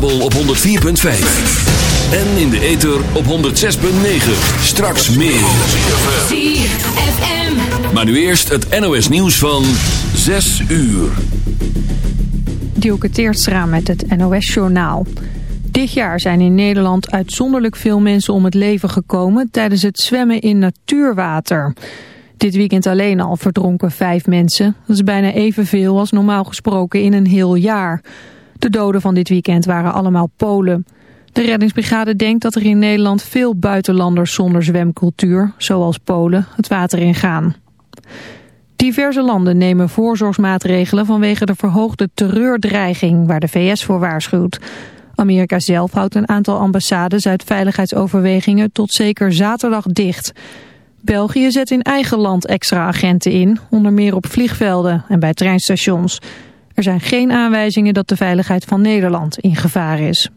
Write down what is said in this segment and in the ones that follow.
kabel op 104.5. En in de ether op 106.9. Straks meer. Maar nu eerst het NOS nieuws van 6 uur. Dielke Teertstra met het NOS-journaal. Dit jaar zijn in Nederland uitzonderlijk veel mensen om het leven gekomen... tijdens het zwemmen in natuurwater. Dit weekend alleen al verdronken vijf mensen. Dat is bijna evenveel als normaal gesproken in een heel jaar. De doden van dit weekend waren allemaal Polen. De reddingsbrigade denkt dat er in Nederland veel buitenlanders zonder zwemcultuur... zoals Polen, het water ingaan. Diverse landen nemen voorzorgsmaatregelen vanwege de verhoogde terreurdreiging waar de VS voor waarschuwt. Amerika zelf houdt een aantal ambassades uit veiligheidsoverwegingen tot zeker zaterdag dicht. België zet in eigen land extra agenten in, onder meer op vliegvelden en bij treinstations. Er zijn geen aanwijzingen dat de veiligheid van Nederland in gevaar is.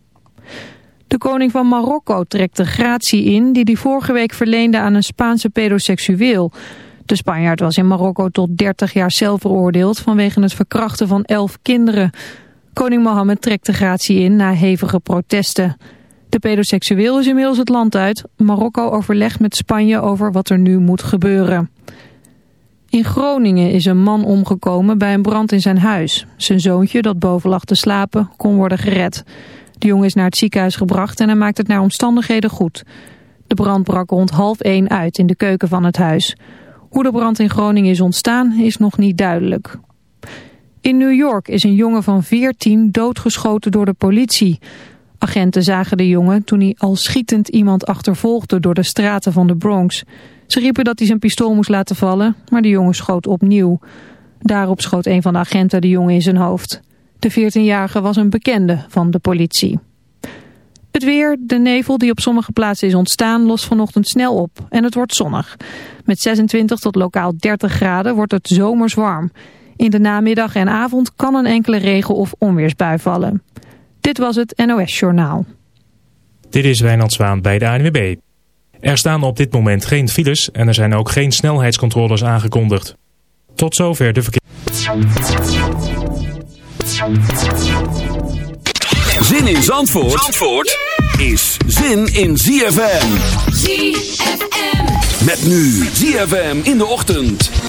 De koning van Marokko trekt de gratie in die hij vorige week verleende aan een Spaanse pedoseksueel. De Spanjaard was in Marokko tot 30 jaar zelf veroordeeld vanwege het verkrachten van 11 kinderen. Koning Mohammed trekt de gratie in na hevige protesten. De pedoseksueel is inmiddels het land uit. Marokko overlegt met Spanje over wat er nu moet gebeuren. In Groningen is een man omgekomen bij een brand in zijn huis. Zijn zoontje, dat boven lag te slapen, kon worden gered. De jongen is naar het ziekenhuis gebracht en hij maakt het naar omstandigheden goed. De brand brak rond half één uit in de keuken van het huis. Hoe de brand in Groningen is ontstaan is nog niet duidelijk. In New York is een jongen van 14 doodgeschoten door de politie. Agenten zagen de jongen toen hij al schietend iemand achtervolgde door de straten van de Bronx. Ze riepen dat hij zijn pistool moest laten vallen, maar de jongen schoot opnieuw. Daarop schoot een van de agenten de jongen in zijn hoofd. De 14-jarige was een bekende van de politie. Het weer, de nevel die op sommige plaatsen is ontstaan, lost vanochtend snel op en het wordt zonnig. Met 26 tot lokaal 30 graden wordt het zomers warm. In de namiddag en avond kan een enkele regen- of onweersbui vallen. Dit was het NOS Journaal. Dit is Wijnand Zwaan bij de ANWB. Er staan op dit moment geen files en er zijn ook geen snelheidscontroles aangekondigd. Tot zover de verkeer. Zin in Zandvoort, Zandvoort is zin in ZFM. ZFM. Met nu ZFM in de ochtend.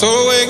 So wake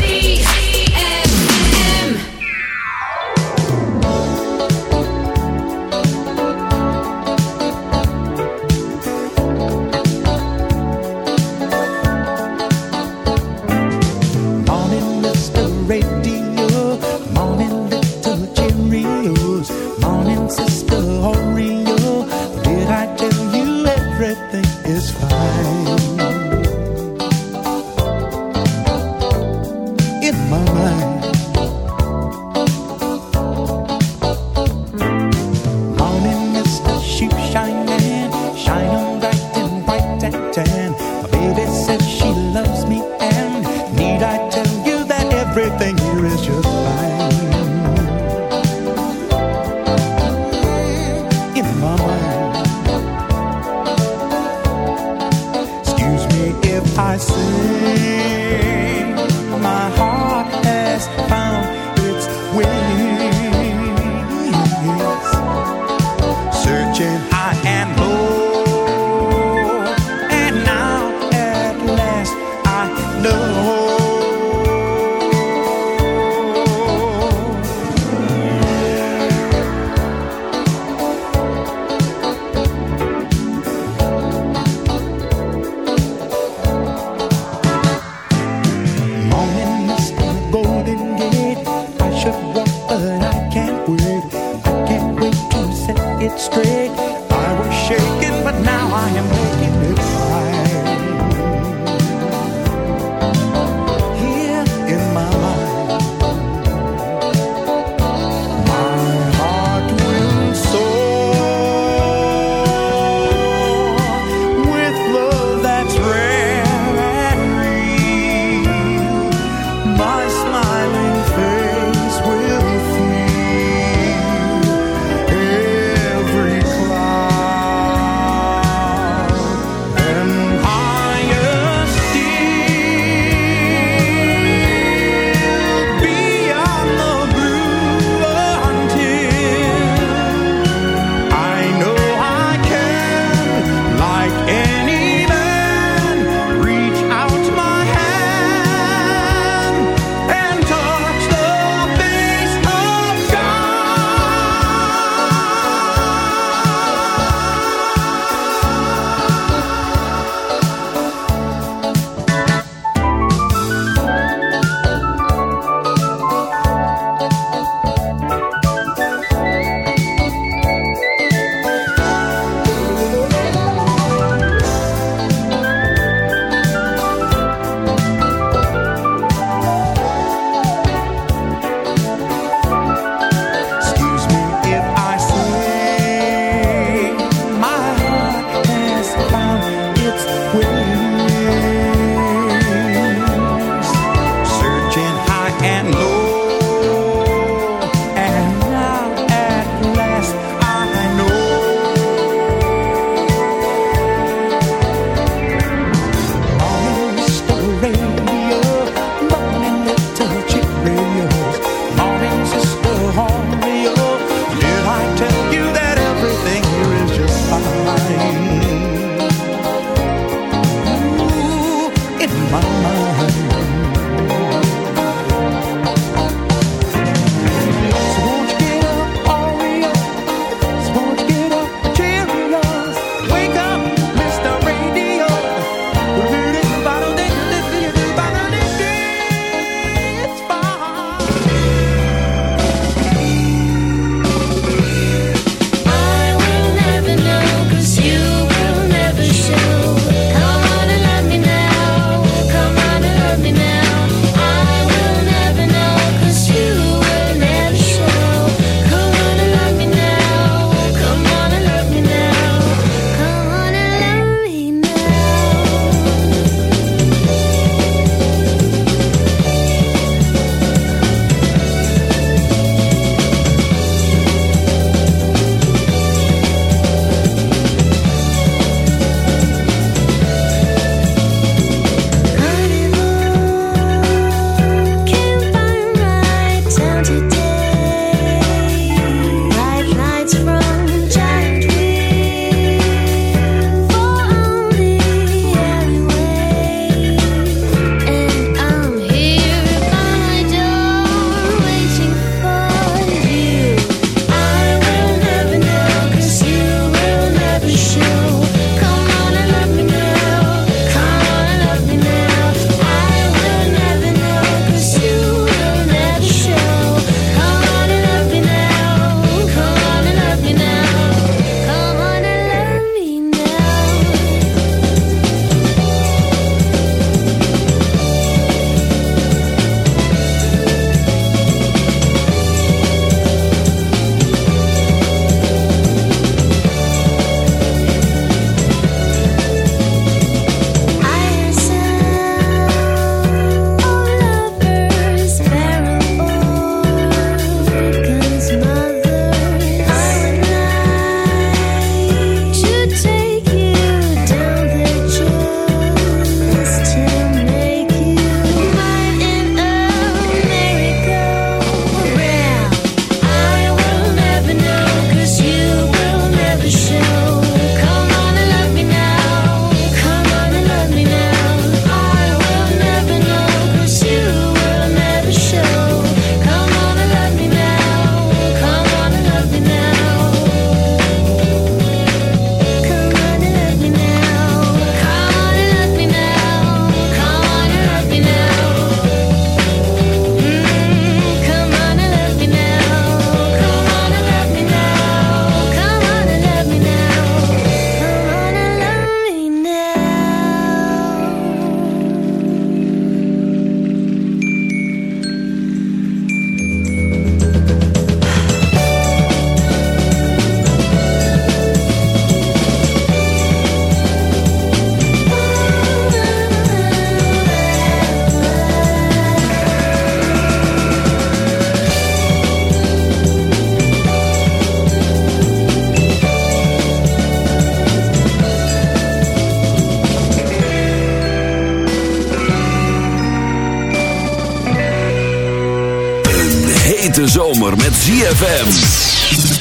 hete zomer met ZFM.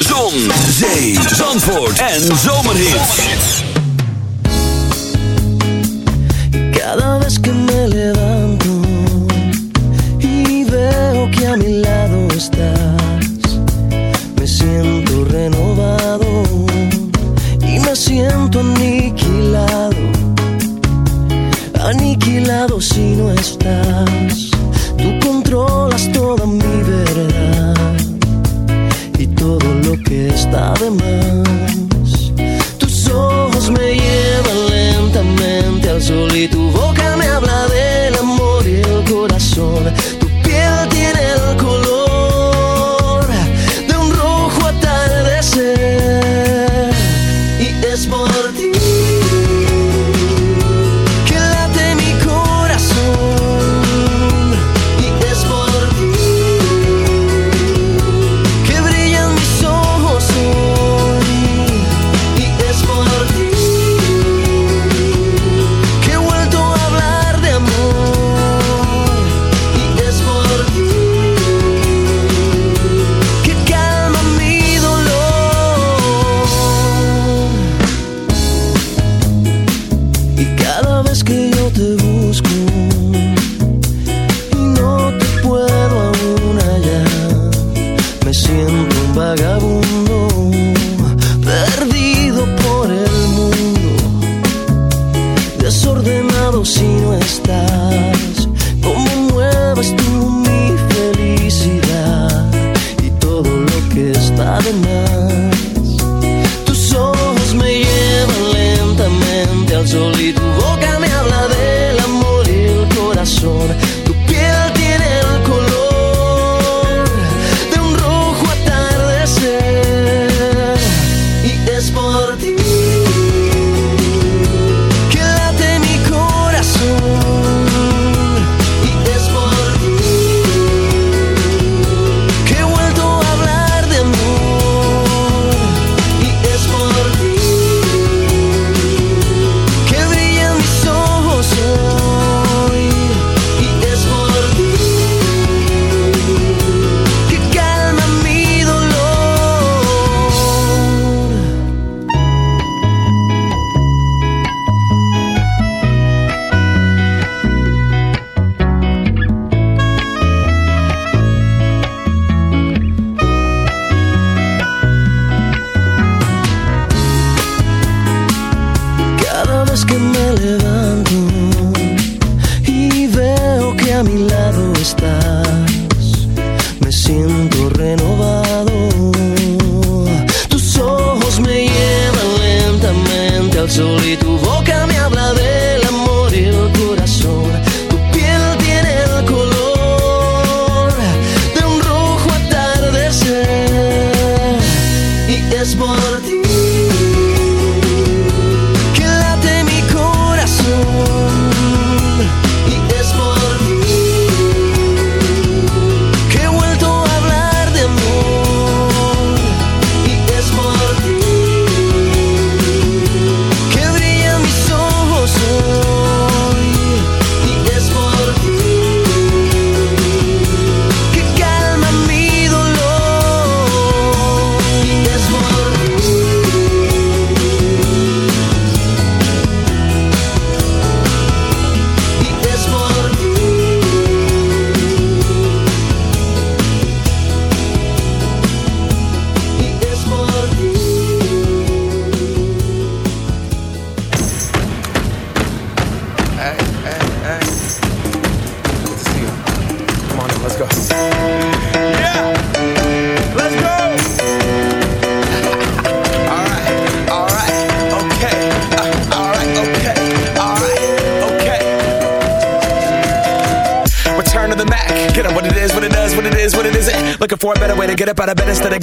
Zon, zee, zandvoort en zomerhit. Cada vez que me levanto y veo que a mi lado estás, me siento renovado y me siento aniquilado, aniquilado si no estás.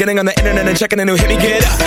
getting on the internet and checking a new hit me get up.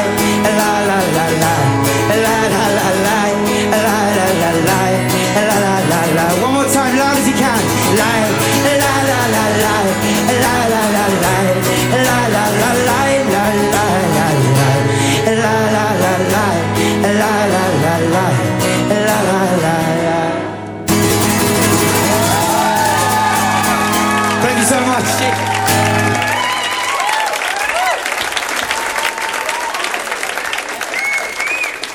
la la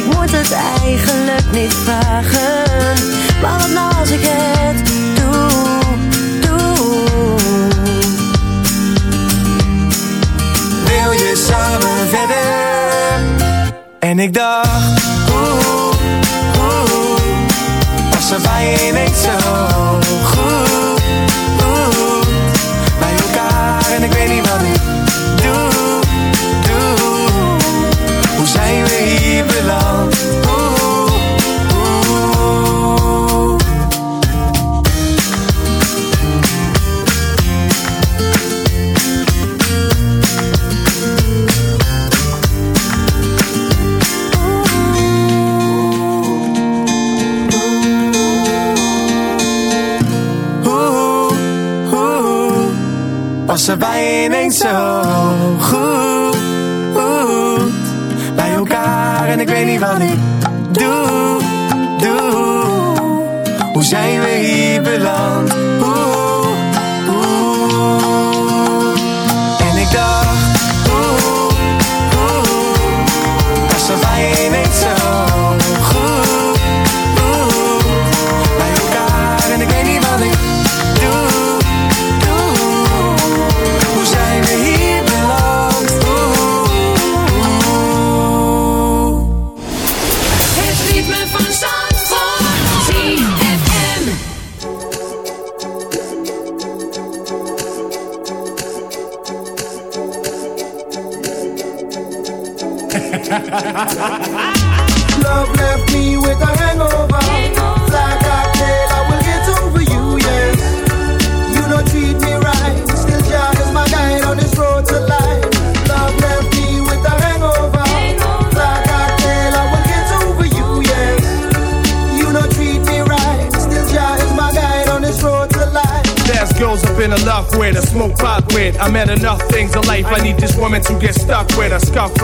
Ik moet het eigenlijk niet vragen. Maar wat nou als ik het doe, doe? Wil je samen verder? En ik dacht Oeh, oeh. Pas er bij je niet zo? En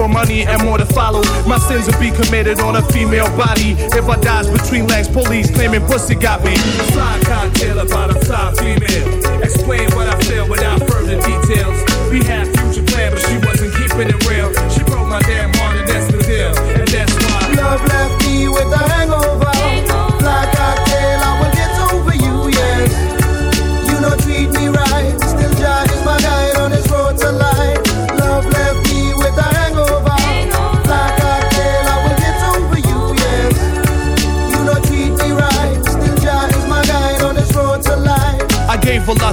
for money and more to follow. My sins will be committed on a female body. If I dies between legs, police claiming pussy got me. Fly cocktail about a fly female. Explain what I feel without further details. We had future plans, but she wasn't keeping it real. She broke my damn heart,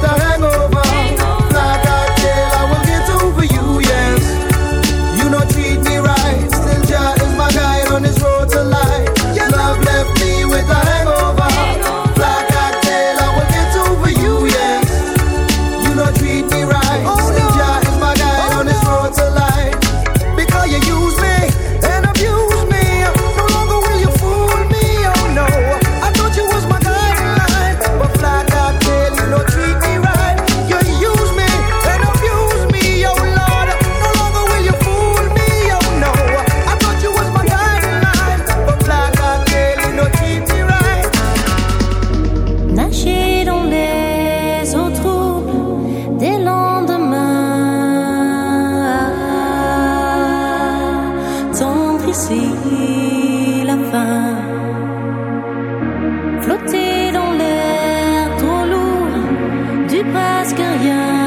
the help. passe que rien.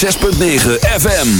6.9 FM.